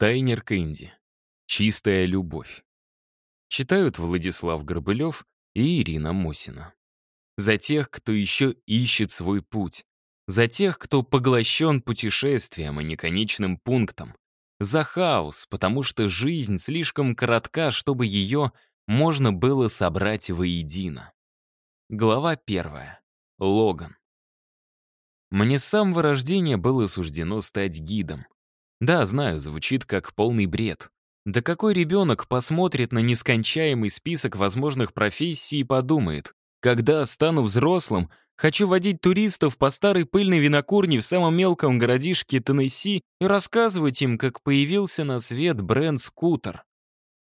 Стайнер Кэнди. Чистая любовь. Читают Владислав Горбылев и Ирина Мосина. За тех, кто еще ищет свой путь. За тех, кто поглощен путешествием, а не конечным пунктом. За хаос, потому что жизнь слишком коротка, чтобы ее можно было собрать воедино. Глава первая. Логан. Мне с самого рождения было суждено стать гидом. Да, знаю, звучит как полный бред. Да какой ребенок посмотрит на нескончаемый список возможных профессий и подумает, когда стану взрослым, хочу водить туристов по старой пыльной винокурне в самом мелком городишке Теннесси и рассказывать им, как появился на свет бренд-скутер.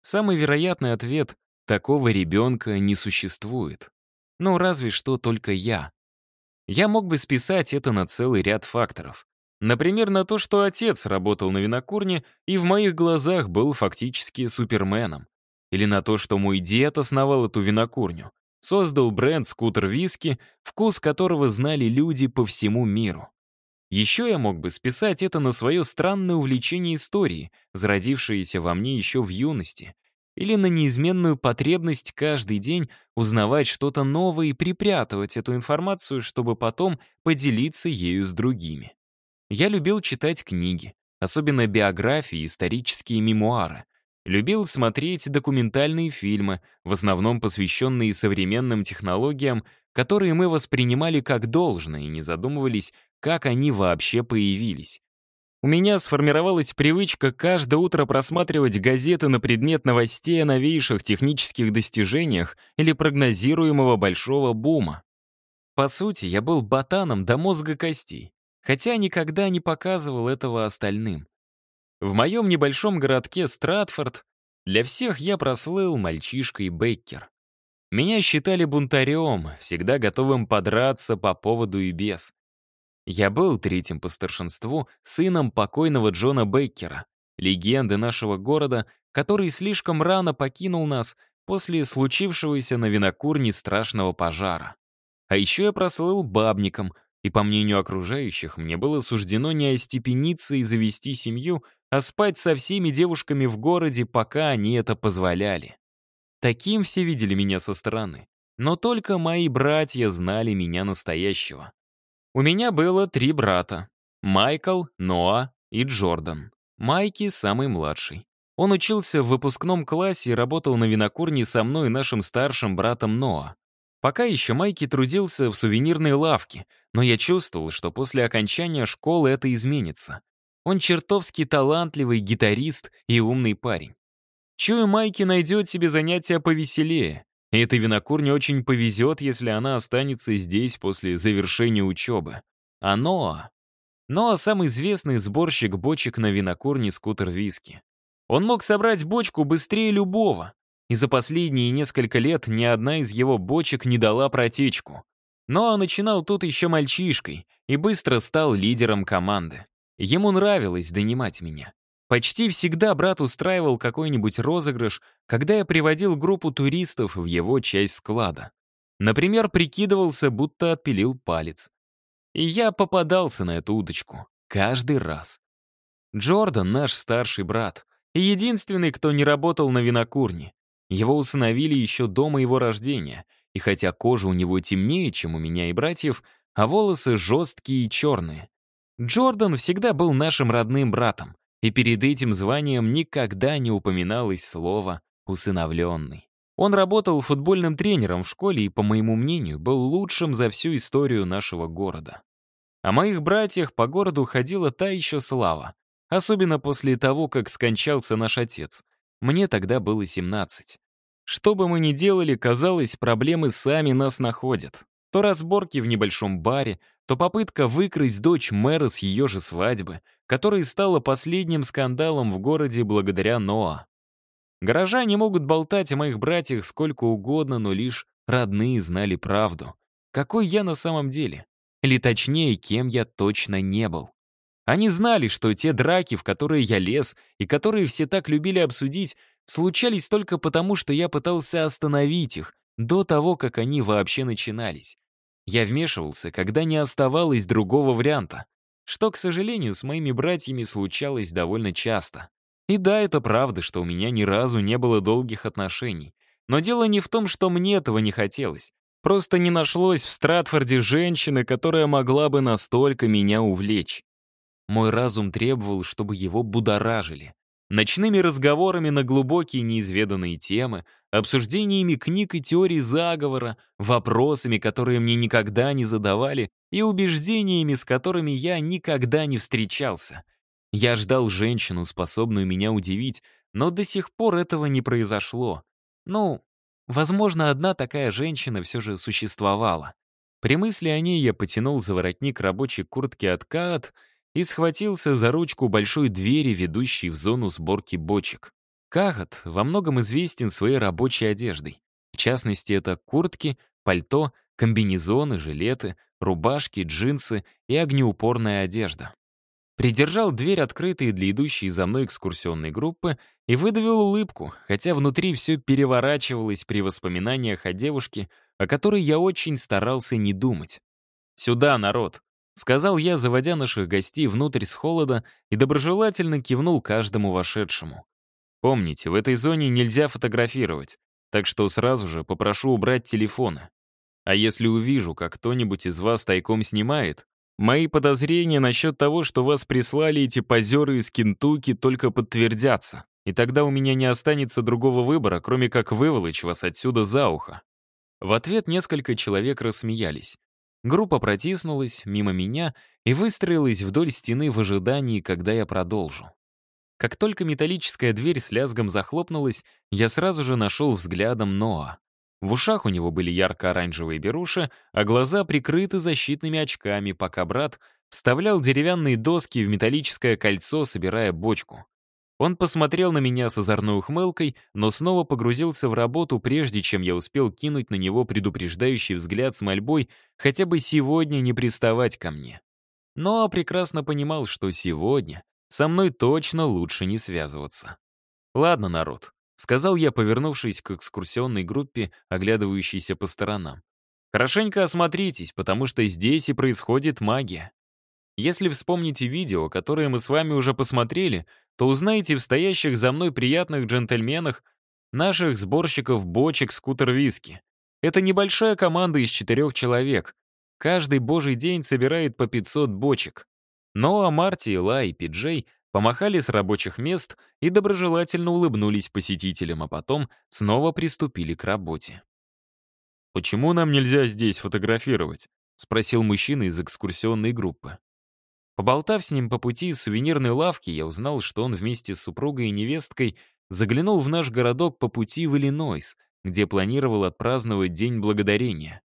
Самый вероятный ответ — такого ребенка не существует. Ну, разве что только я. Я мог бы списать это на целый ряд факторов. Например, на то, что отец работал на винокурне и в моих глазах был фактически суперменом. Или на то, что мой дед основал эту винокурню, создал бренд скутер виски, вкус которого знали люди по всему миру. Еще я мог бы списать это на свое странное увлечение историей, зародившееся во мне еще в юности, или на неизменную потребность каждый день узнавать что-то новое и припрятывать эту информацию, чтобы потом поделиться ею с другими. Я любил читать книги, особенно биографии и исторические мемуары. Любил смотреть документальные фильмы, в основном посвященные современным технологиям, которые мы воспринимали как должное и не задумывались, как они вообще появились. У меня сформировалась привычка каждое утро просматривать газеты на предмет новостей о новейших технических достижениях или прогнозируемого большого бума. По сути, я был ботаном до мозга костей, хотя никогда не показывал этого остальным. В моем небольшом городке Стратфорд для всех я прослыл мальчишкой Беккер. Меня считали бунтарем, всегда готовым подраться по поводу и без. Я был третьим по старшинству сыном покойного Джона Бейкера, легенды нашего города, который слишком рано покинул нас после случившегося на винокурне страшного пожара. А еще я прослыл бабником, и, по мнению окружающих, мне было суждено не остепениться и завести семью, а спать со всеми девушками в городе, пока они это позволяли. Таким все видели меня со стороны. Но только мои братья знали меня настоящего. У меня было три брата. Майкл, Ноа и Джордан. Майки самый младший. Он учился в выпускном классе и работал на винокурне со мной и нашим старшим братом Ноа. Пока еще Майки трудился в сувенирной лавке, но я чувствовал, что после окончания школы это изменится. Он чертовски талантливый гитарист и умный парень. Чую, Майки найдет себе занятия повеселее. И этой винокурне очень повезет, если она останется здесь после завершения учебы. А Ноа? Ноа — самый известный сборщик бочек на винокурне скутер виски. Он мог собрать бочку быстрее любого, и за последние несколько лет ни одна из его бочек не дала протечку. Ноа начинал тут еще мальчишкой и быстро стал лидером команды. Ему нравилось донимать меня. Почти всегда брат устраивал какой-нибудь розыгрыш, когда я приводил группу туристов в его часть склада. Например, прикидывался, будто отпилил палец. И я попадался на эту удочку. Каждый раз. Джордан — наш старший брат. И единственный, кто не работал на винокурне. Его усыновили еще до моего рождения. И хотя кожа у него темнее, чем у меня и братьев, а волосы жесткие и черные. Джордан всегда был нашим родным братом и перед этим званием никогда не упоминалось слово «усыновленный». Он работал футбольным тренером в школе и, по моему мнению, был лучшим за всю историю нашего города. О моих братьях по городу ходила та еще слава, особенно после того, как скончался наш отец. Мне тогда было 17. Что бы мы ни делали, казалось, проблемы сами нас находят. То разборки в небольшом баре, то попытка выкрасть дочь мэра с ее же свадьбы, которая стала последним скандалом в городе благодаря Ноа. Горожане могут болтать о моих братьях сколько угодно, но лишь родные знали правду. Какой я на самом деле? Или точнее, кем я точно не был. Они знали, что те драки, в которые я лез, и которые все так любили обсудить, случались только потому, что я пытался остановить их до того, как они вообще начинались. Я вмешивался, когда не оставалось другого варианта, что, к сожалению, с моими братьями случалось довольно часто. И да, это правда, что у меня ни разу не было долгих отношений. Но дело не в том, что мне этого не хотелось. Просто не нашлось в Стратфорде женщины, которая могла бы настолько меня увлечь. Мой разум требовал, чтобы его будоражили. Ночными разговорами на глубокие неизведанные темы, обсуждениями книг и теорий заговора, вопросами, которые мне никогда не задавали, и убеждениями, с которыми я никогда не встречался. Я ждал женщину, способную меня удивить, но до сих пор этого не произошло. Ну, возможно, одна такая женщина все же существовала. При мысли о ней я потянул за воротник рабочей куртки от Каат и схватился за ручку большой двери, ведущей в зону сборки бочек. Кахат во многом известен своей рабочей одеждой. В частности, это куртки, пальто, комбинезоны, жилеты, рубашки, джинсы и огнеупорная одежда. Придержал дверь открытой для идущей за мной экскурсионной группы и выдавил улыбку, хотя внутри все переворачивалось при воспоминаниях о девушке, о которой я очень старался не думать. «Сюда, народ!» Сказал я, заводя наших гостей внутрь с холода и доброжелательно кивнул каждому вошедшему. Помните, в этой зоне нельзя фотографировать, так что сразу же попрошу убрать телефоны. А если увижу, как кто-нибудь из вас тайком снимает, мои подозрения насчет того, что вас прислали эти позеры из Кентукки, только подтвердятся, и тогда у меня не останется другого выбора, кроме как выволочь вас отсюда за ухо. В ответ несколько человек рассмеялись. Группа протиснулась мимо меня и выстроилась вдоль стены в ожидании, когда я продолжу. Как только металлическая дверь с лязгом захлопнулась, я сразу же нашел взглядом Ноа. В ушах у него были ярко-оранжевые беруши, а глаза прикрыты защитными очками, пока брат вставлял деревянные доски в металлическое кольцо, собирая бочку. Он посмотрел на меня с озорной ухмылкой, но снова погрузился в работу, прежде чем я успел кинуть на него предупреждающий взгляд с мольбой хотя бы сегодня не приставать ко мне. Но прекрасно понимал, что сегодня со мной точно лучше не связываться. «Ладно, народ», — сказал я, повернувшись к экскурсионной группе, оглядывающейся по сторонам. «Хорошенько осмотритесь, потому что здесь и происходит магия. Если вспомните видео, которое мы с вами уже посмотрели, то узнаете в стоящих за мной приятных джентльменах наших сборщиков бочек скутер-виски. Это небольшая команда из четырех человек. Каждый божий день собирает по 500 бочек. Но а Марти, Ла и Пиджей помахали с рабочих мест и доброжелательно улыбнулись посетителям, а потом снова приступили к работе. «Почему нам нельзя здесь фотографировать?» — спросил мужчина из экскурсионной группы. Поболтав с ним по пути из сувенирной лавки, я узнал, что он вместе с супругой и невесткой заглянул в наш городок по пути в Иллинойс, где планировал отпраздновать День Благодарения.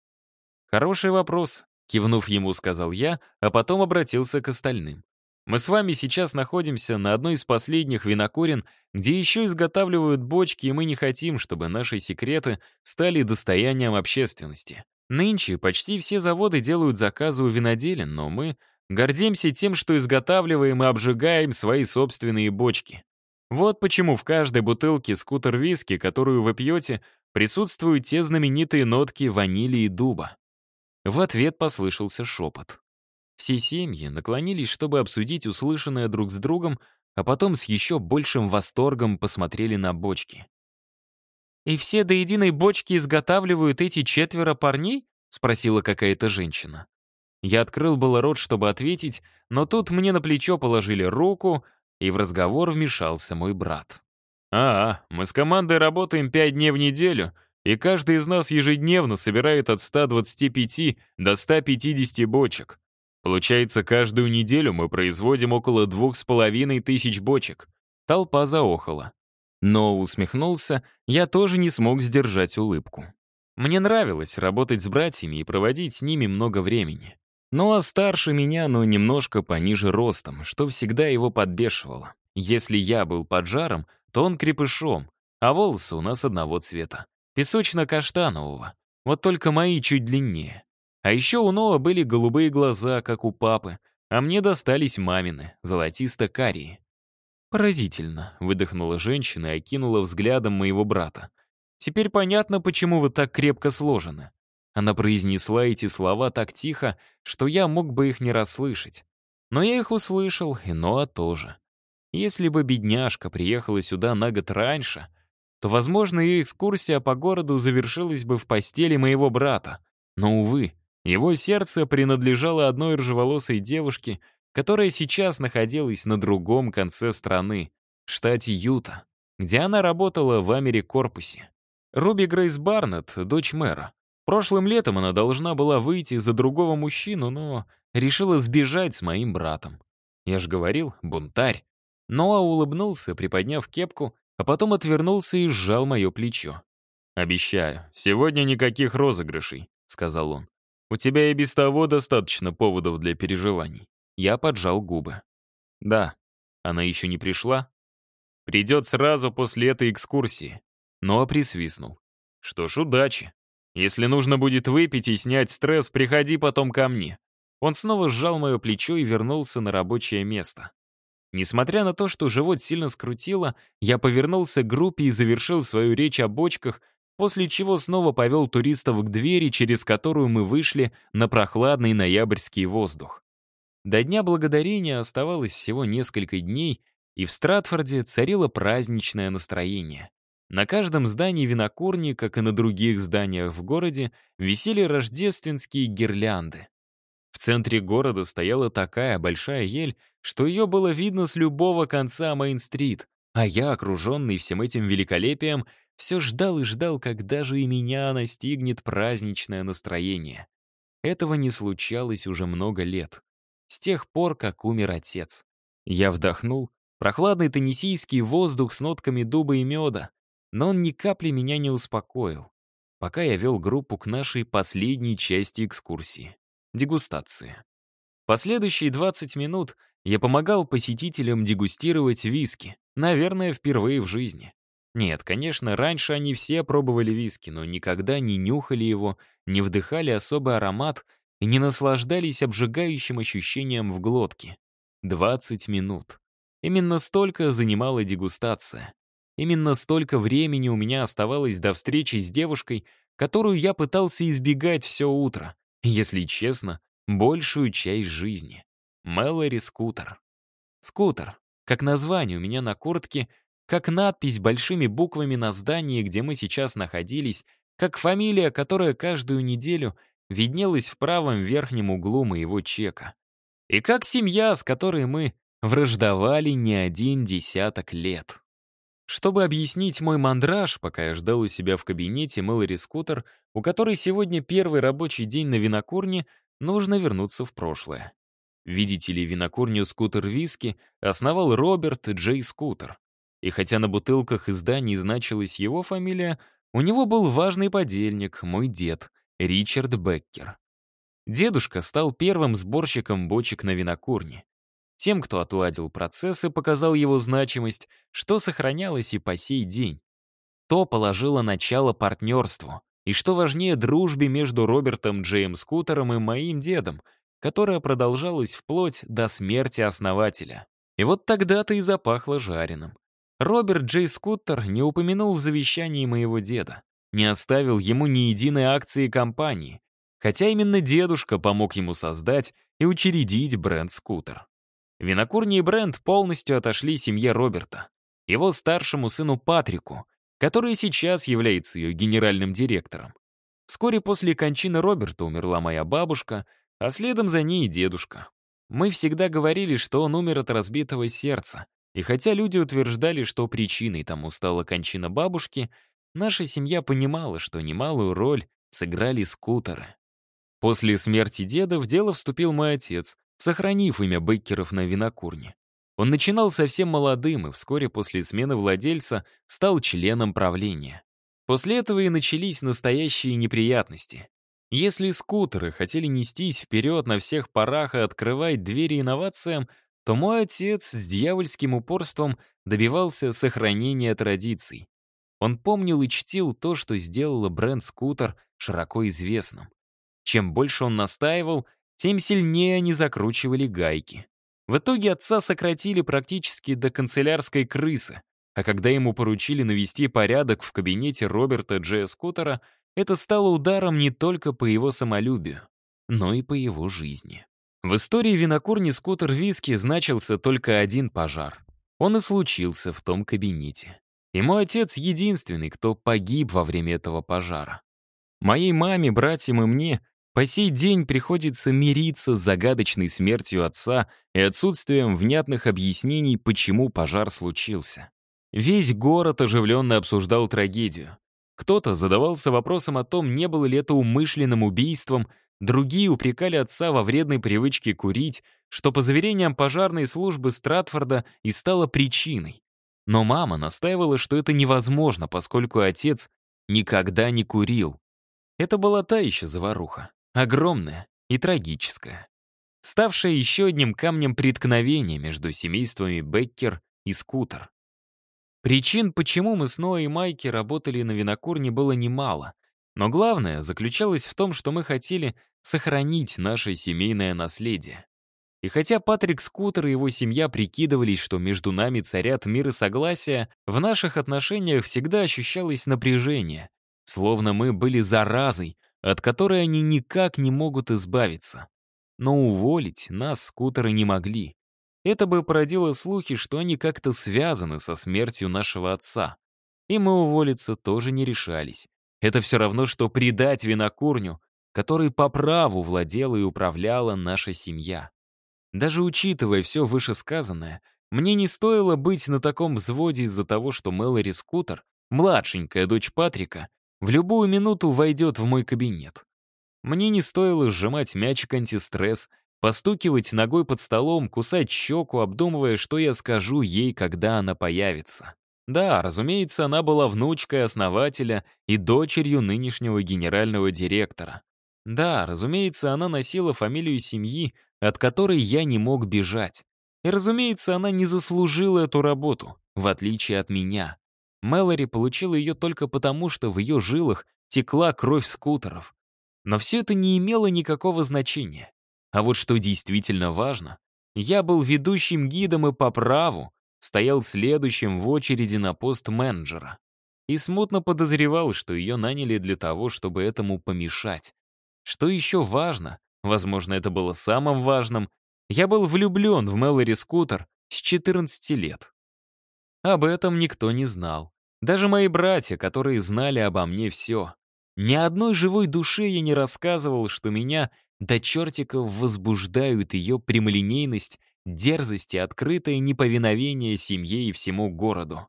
«Хороший вопрос», — кивнув ему, сказал я, а потом обратился к остальным. «Мы с вами сейчас находимся на одной из последних винокурен, где еще изготавливают бочки, и мы не хотим, чтобы наши секреты стали достоянием общественности. Нынче почти все заводы делают заказы у виноделин, но мы — Гордимся тем, что изготавливаем и обжигаем свои собственные бочки. Вот почему в каждой бутылке скутер-виски, которую вы пьете, присутствуют те знаменитые нотки ванили и дуба. В ответ послышался шепот. Все семьи наклонились, чтобы обсудить услышанное друг с другом, а потом с еще большим восторгом посмотрели на бочки. «И все до единой бочки изготавливают эти четверо парней?» — спросила какая-то женщина. Я открыл было рот, чтобы ответить, но тут мне на плечо положили руку, и в разговор вмешался мой брат. «А, мы с командой работаем пять дней в неделю, и каждый из нас ежедневно собирает от 125 до 150 бочек. Получается, каждую неделю мы производим около двух с половиной тысяч бочек». Толпа заохала. Но усмехнулся, я тоже не смог сдержать улыбку. Мне нравилось работать с братьями и проводить с ними много времени. Ну а старше меня, но немножко пониже ростом, что всегда его подбешивало. Если я был поджаром, то он крепышом, а волосы у нас одного цвета. Песочно-каштанового. Вот только мои чуть длиннее. А еще у Ноа были голубые глаза, как у папы, а мне достались мамины, золотисто-карие. «Поразительно», — выдохнула женщина и окинула взглядом моего брата. «Теперь понятно, почему вы так крепко сложены. Она произнесла эти слова так тихо, что я мог бы их не расслышать. Но я их услышал, и Ноа тоже. Если бы бедняжка приехала сюда на год раньше, то, возможно, ее экскурсия по городу завершилась бы в постели моего брата. Но, увы, его сердце принадлежало одной рыжеволосой девушке, которая сейчас находилась на другом конце страны, в штате Юта, где она работала в Америкорпусе. Руби Грейс Барнетт, дочь мэра. Прошлым летом она должна была выйти за другого мужчину, но решила сбежать с моим братом. Я ж говорил, бунтарь. Ноа улыбнулся, приподняв кепку, а потом отвернулся и сжал мое плечо. «Обещаю, сегодня никаких розыгрышей», — сказал он. «У тебя и без того достаточно поводов для переживаний». Я поджал губы. «Да, она еще не пришла?» «Придет сразу после этой экскурсии». Ноа присвистнул. «Что ж, удачи. Если нужно будет выпить и снять стресс, приходи потом ко мне». Он снова сжал мое плечо и вернулся на рабочее место. Несмотря на то, что живот сильно скрутило, я повернулся к группе и завершил свою речь о бочках, после чего снова повел туристов к двери, через которую мы вышли на прохладный ноябрьский воздух. До Дня Благодарения оставалось всего несколько дней, и в Стратфорде царило праздничное настроение. На каждом здании винокурни, как и на других зданиях в городе, висели рождественские гирлянды. В центре города стояла такая большая ель, что ее было видно с любого конца Мейн-стрит, а я, окруженный всем этим великолепием, все ждал и ждал, когда же и меня настигнет праздничное настроение. Этого не случалось уже много лет. С тех пор, как умер отец. Я вдохнул прохладный теннисийский воздух с нотками дуба и меда, но он ни капли меня не успокоил, пока я вел группу к нашей последней части экскурсии — дегустации. Последующие 20 минут я помогал посетителям дегустировать виски, наверное, впервые в жизни. Нет, конечно, раньше они все пробовали виски, но никогда не нюхали его, не вдыхали особый аромат и не наслаждались обжигающим ощущением в глотке. 20 минут. Именно столько занимала дегустация. Именно столько времени у меня оставалось до встречи с девушкой, которую я пытался избегать все утро. Если честно, большую часть жизни. Мэлори Скутер. Скутер, как название у меня на куртке, как надпись большими буквами на здании, где мы сейчас находились, как фамилия, которая каждую неделю виднелась в правом верхнем углу моего чека. И как семья, с которой мы враждовали не один десяток лет. Чтобы объяснить мой мандраж, пока я ждал у себя в кабинете Мэлори Скутер, у которой сегодня первый рабочий день на винокурне, нужно вернуться в прошлое. Видите ли, винокурню «Скутер Виски» основал Роберт Джей Скутер. И хотя на бутылках изданий значилась его фамилия, у него был важный подельник, мой дед, Ричард Беккер. Дедушка стал первым сборщиком бочек на винокурне. Тем, кто отладил процесс и показал его значимость, что сохранялось и по сей день. То положило начало партнерству, и, что важнее, дружбе между Робертом Джейм Скутером и моим дедом — которая продолжалась вплоть до смерти основателя. И вот тогда-то и запахло жареным. Роберт Джей Скуттер не упомянул в завещании моего деда, не оставил ему ни единой акции компании, хотя именно дедушка помог ему создать и учредить бренд «Скутер». Винокурни и бренд полностью отошли семье Роберта, его старшему сыну Патрику, который сейчас является ее генеральным директором. Вскоре после кончины Роберта умерла моя бабушка — а следом за ней и дедушка. Мы всегда говорили, что он умер от разбитого сердца, и хотя люди утверждали, что причиной тому стала кончина бабушки, наша семья понимала, что немалую роль сыграли скутеры. После смерти деда в дело вступил мой отец, сохранив имя Беккеров на винокурне. Он начинал совсем молодым и вскоре после смены владельца стал членом правления. После этого и начались настоящие неприятности. Если скутеры хотели нестись вперед на всех парах и открывать двери инновациям, то мой отец с дьявольским упорством добивался сохранения традиций. Он помнил и чтил то, что сделало бренд «Скутер» широко известным. Чем больше он настаивал, тем сильнее они закручивали гайки. В итоге отца сократили практически до канцелярской крысы, а когда ему поручили навести порядок в кабинете Роберта Джея Скутера — это стало ударом не только по его самолюбию, но и по его жизни. В истории винокурни «Скутер Виски» значился только один пожар. Он и случился в том кабинете. И мой отец единственный, кто погиб во время этого пожара. Моей маме, братьям и мне по сей день приходится мириться с загадочной смертью отца и отсутствием внятных объяснений, почему пожар случился. Весь город оживленно обсуждал трагедию. Кто-то задавался вопросом о том, не было ли это умышленным убийством, другие упрекали отца во вредной привычке курить, что, по заверениям пожарной службы Стратфорда, и стало причиной. Но мама настаивала, что это невозможно, поскольку отец никогда не курил. Это была та еще заваруха огромная и трагическая, ставшая еще одним камнем преткновения между семействами Беккер и Скутер. Причин, почему мы с Ноей и Майки работали на винокурне, было немало, но главное заключалось в том, что мы хотели сохранить наше семейное наследие. И хотя Патрик Скутер и его семья прикидывались, что между нами царят мир и согласие, в наших отношениях всегда ощущалось напряжение, словно мы были заразой, от которой они никак не могут избавиться. Но уволить нас скутеры не могли. Это бы породило слухи, что они как-то связаны со смертью нашего отца. И мы уволиться тоже не решались. Это все равно, что предать винокурню, которой по праву владела и управляла наша семья. Даже учитывая все вышесказанное, мне не стоило быть на таком взводе из-за того, что Мэлори Скутер, младшенькая дочь Патрика, в любую минуту войдет в мой кабинет. Мне не стоило сжимать мячик антистресс, постукивать ногой под столом, кусать щеку, обдумывая, что я скажу ей, когда она появится. Да, разумеется, она была внучкой основателя и дочерью нынешнего генерального директора. Да, разумеется, она носила фамилию семьи, от которой я не мог бежать. И, разумеется, она не заслужила эту работу, в отличие от меня. Мэлори получила ее только потому, что в ее жилах текла кровь скутеров. Но все это не имело никакого значения. А вот что действительно важно, я был ведущим гидом и по праву стоял следующим в очереди на пост менеджера. И смутно подозревал, что ее наняли для того, чтобы этому помешать. Что еще важно, возможно, это было самым важным, я был влюблен в Мэлори Скутер с 14 лет. Об этом никто не знал. Даже мои братья, которые знали обо мне все. Ни одной живой душе я не рассказывал, что меня до чертиков возбуждают ее прямолинейность, дерзость и открытое неповиновение семье и всему городу.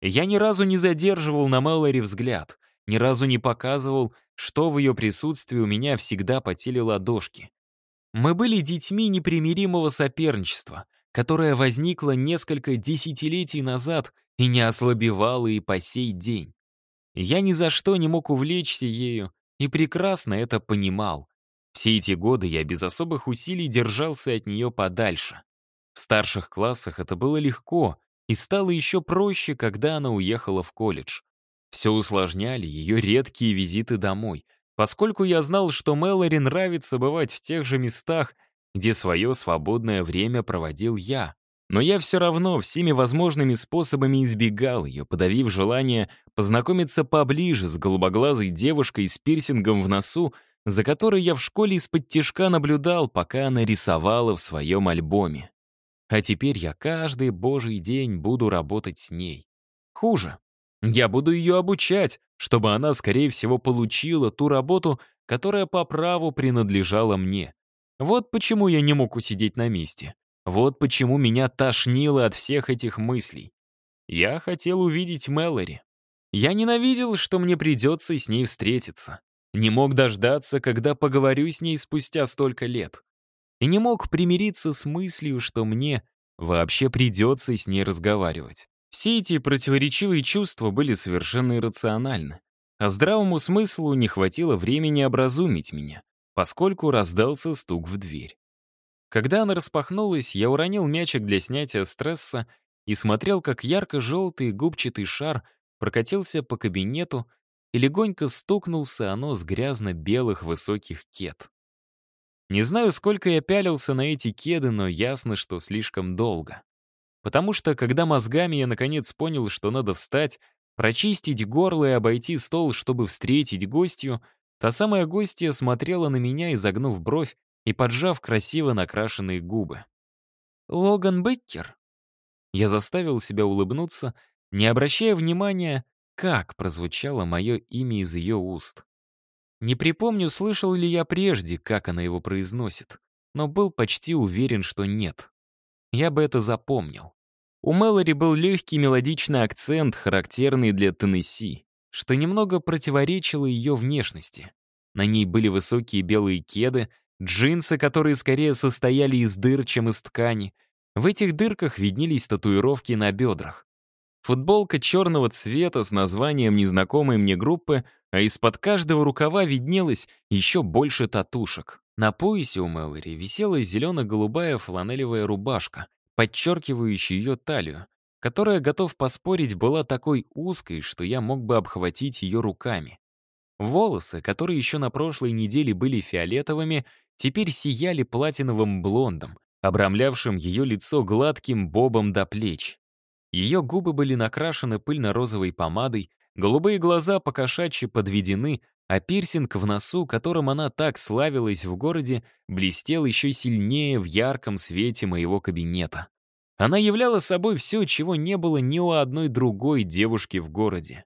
Я ни разу не задерживал на Мэлори взгляд, ни разу не показывал, что в ее присутствии у меня всегда потели ладошки. Мы были детьми непримиримого соперничества, которая возникла несколько десятилетий назад и не ослабевала и по сей день. Я ни за что не мог увлечься ею и прекрасно это понимал. Все эти годы я без особых усилий держался от нее подальше. В старших классах это было легко, и стало еще проще, когда она уехала в колледж. Все усложняли ее редкие визиты домой, поскольку я знал, что Мэлори нравится бывать в тех же местах, где свое свободное время проводил я. Но я все равно всеми возможными способами избегал ее, подавив желание познакомиться поближе с голубоглазой девушкой с пирсингом в носу, за которой я в школе из-под тишка наблюдал, пока она рисовала в своем альбоме. А теперь я каждый божий день буду работать с ней. Хуже. Я буду ее обучать, чтобы она, скорее всего, получила ту работу, которая по праву принадлежала мне. Вот почему я не мог усидеть на месте. Вот почему меня тошнило от всех этих мыслей. Я хотел увидеть Мэлори. Я ненавидел, что мне придется с ней встретиться. Не мог дождаться, когда поговорю с ней спустя столько лет. И не мог примириться с мыслью, что мне вообще придется с ней разговаривать. Все эти противоречивые чувства были совершенно иррациональны, а здравому смыслу не хватило времени образумить меня поскольку раздался стук в дверь. Когда она распахнулась, я уронил мячик для снятия стресса и смотрел, как ярко-желтый губчатый шар прокатился по кабинету и легонько стукнулся о нос грязно-белых высоких кед. Не знаю, сколько я пялился на эти кеды, но ясно, что слишком долго. Потому что, когда мозгами я наконец понял, что надо встать, прочистить горло и обойти стол, чтобы встретить гостью, Та самая гостья смотрела на меня, изогнув бровь и поджав красиво накрашенные губы. «Логан Беккер?» Я заставил себя улыбнуться, не обращая внимания, как прозвучало мое имя из ее уст. Не припомню, слышал ли я прежде, как она его произносит, но был почти уверен, что нет. Я бы это запомнил. У Мэлори был легкий мелодичный акцент, характерный для Теннесси, что немного противоречило ее внешности. На ней были высокие белые кеды, джинсы, которые скорее состояли из дыр, чем из ткани. В этих дырках виднелись татуировки на бедрах. Футболка черного цвета с названием незнакомой мне группы, а из-под каждого рукава виднелось еще больше татушек. На поясе у Мэлори висела зелено-голубая фланелевая рубашка, подчеркивающая ее талию, которая, готов поспорить, была такой узкой, что я мог бы обхватить ее руками. Волосы, которые еще на прошлой неделе были фиолетовыми, теперь сияли платиновым блондом, обрамлявшим ее лицо гладким бобом до плеч. Ее губы были накрашены пыльно-розовой помадой, голубые глаза покошачьи подведены, а пирсинг в носу, которым она так славилась в городе, блестел еще сильнее в ярком свете моего кабинета. Она являла собой все, чего не было ни у одной другой девушки в городе.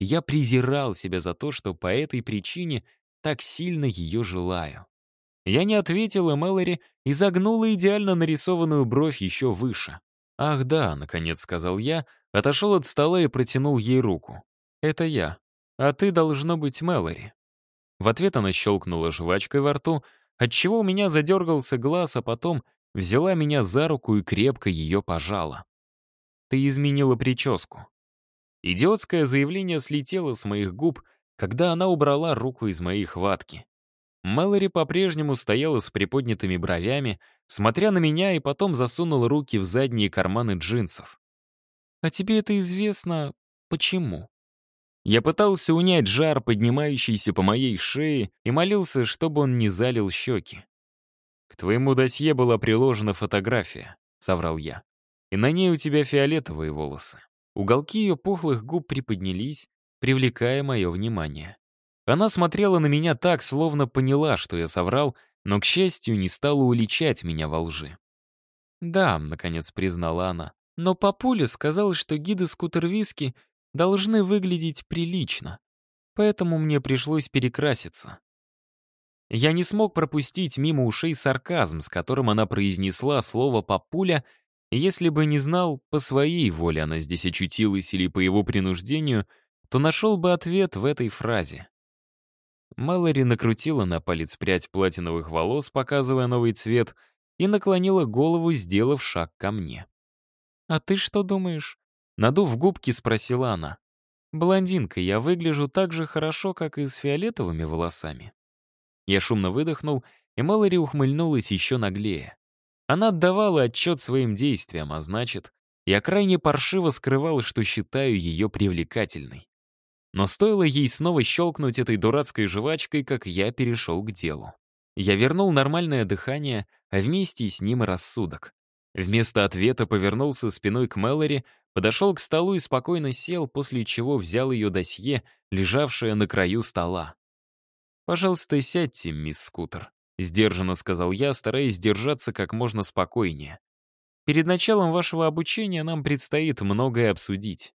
Я презирал себя за то, что по этой причине так сильно ее желаю. Я не ответил, и Мэлори изогнула идеально нарисованную бровь еще выше. «Ах да», — наконец сказал я, отошел от стола и протянул ей руку. «Это я. А ты, должно быть, Мэлори». В ответ она щелкнула жвачкой во рту, отчего у меня задергался глаз, а потом взяла меня за руку и крепко ее пожала. «Ты изменила прическу». Идиотское заявление слетело с моих губ, когда она убрала руку из моей хватки. Мэлори по-прежнему стояла с приподнятыми бровями, смотря на меня, и потом засунула руки в задние карманы джинсов. «А тебе это известно почему?» Я пытался унять жар, поднимающийся по моей шее, и молился, чтобы он не залил щеки. «К твоему досье была приложена фотография», — соврал я. «И на ней у тебя фиолетовые волосы». Уголки ее пухлых губ приподнялись, привлекая мое внимание. Она смотрела на меня так, словно поняла, что я соврал, но, к счастью, не стала уличать меня во лжи. «Да», — наконец признала она, «но папуля сказал, что гиды скутер-виски должны выглядеть прилично, поэтому мне пришлось перекраситься». Я не смог пропустить мимо ушей сарказм, с которым она произнесла слово «папуля», если бы не знал, по своей воле она здесь очутилась или по его принуждению, то нашел бы ответ в этой фразе. Малори накрутила на палец прядь платиновых волос, показывая новый цвет, и наклонила голову, сделав шаг ко мне. «А ты что думаешь?» Надув губки, спросила она. «Блондинка, я выгляжу так же хорошо, как и с фиолетовыми волосами». Я шумно выдохнул, и Малори ухмыльнулась еще наглее. Она отдавала отчет своим действиям, а значит, я крайне паршиво скрывал, что считаю ее привлекательной. Но стоило ей снова щелкнуть этой дурацкой жвачкой, как я перешел к делу. Я вернул нормальное дыхание, а вместе с ним и рассудок. Вместо ответа повернулся спиной к Мэлори, подошел к столу и спокойно сел, после чего взял ее досье, лежавшее на краю стола. «Пожалуйста, сядьте, мисс Скутер», — сдержанно сказал я, стараясь держаться как можно спокойнее. «Перед началом вашего обучения нам предстоит многое обсудить».